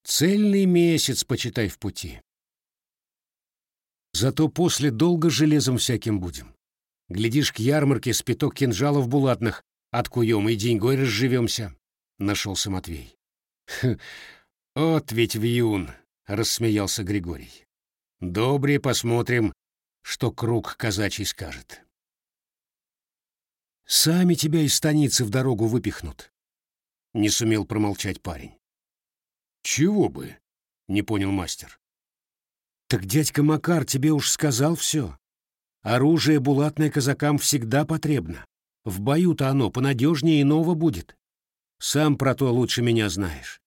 Цельный месяц, почитай, в пути. Зато после долго железом всяким будем. Глядишь, к ярмарке с пяток кинжалов булатных откуем и деньгой разживемся, — нашелся Матвей. — От ведь вьюн, — рассмеялся Григорий. — Добре посмотрим, что круг казачий скажет. Сами тебя из станицы в дорогу выпихнут. Не сумел промолчать парень. «Чего бы?» — не понял мастер. «Так дядька Макар тебе уж сказал все. Оружие булатное казакам всегда потребно. В бою-то оно понадежнее иного будет. Сам про то лучше меня знаешь».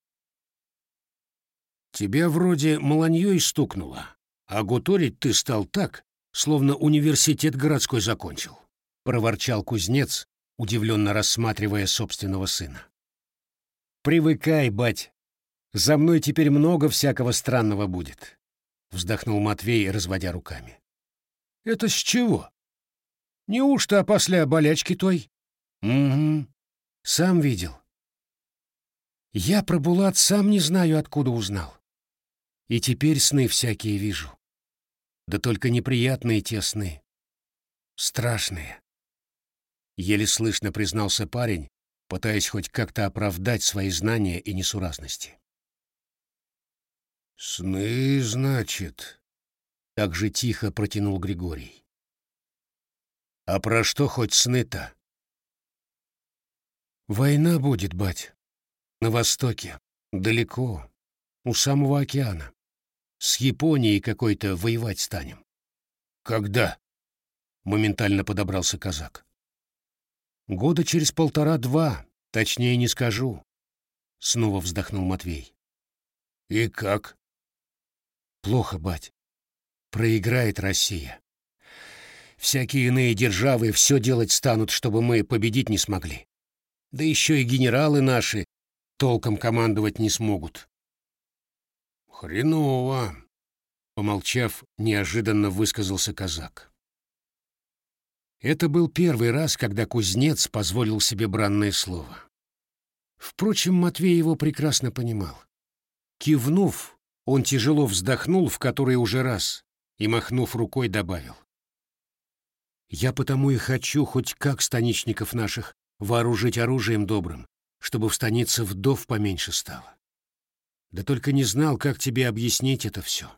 «Тебя вроде маланьей стукнуло, а гуторить ты стал так, словно университет городской закончил», — проворчал кузнец, удивленно рассматривая собственного сына. «Привыкай, бать, за мной теперь много всякого странного будет, вздохнул Матвей, разводя руками. Это с чего? Неужто после болячки той? Угу. Сам видел. Я про Булат сам не знаю, откуда узнал. И теперь сны всякие вижу. Да только неприятные те сны. Страшные. Еле слышно признался парень, пытаясь хоть как-то оправдать свои знания и несуразности. «Сны, значит?» — так же тихо протянул Григорий. «А про что хоть сны-то?» «Война будет, бать. На востоке. Далеко. У самого океана. С Японией какой-то воевать станем». «Когда?» — моментально подобрался казак. «Года через полтора-два, точнее не скажу», — снова вздохнул Матвей. «И как?» Плохо, бать. Проиграет Россия. Всякие иные державы все делать станут, чтобы мы победить не смогли. Да еще и генералы наши толком командовать не смогут. Хреново, помолчав, неожиданно высказался казак. Это был первый раз, когда кузнец позволил себе бранное слово. Впрочем, Матвей его прекрасно понимал. Кивнув, он тяжело вздохнул в который уже раз и, махнув рукой, добавил. «Я потому и хочу хоть как станичников наших вооружить оружием добрым, чтобы в станице вдов поменьше стало. Да только не знал, как тебе объяснить это все».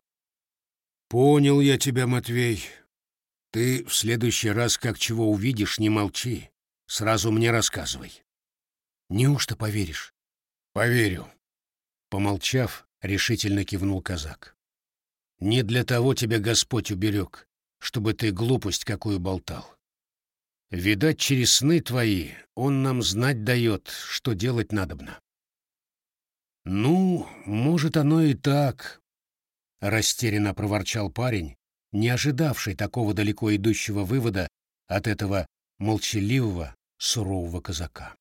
«Понял я тебя, Матвей. Ты в следующий раз, как чего увидишь, не молчи. Сразу мне рассказывай». «Неужто поверишь?» «Поверю». Помолчав, — решительно кивнул казак. «Не для того тебя Господь уберег, чтобы ты глупость какую болтал. Видать, через сны твои он нам знать дает, что делать надобно». «Ну, может, оно и так», — растерянно проворчал парень, не ожидавший такого далеко идущего вывода от этого молчаливого, сурового казака.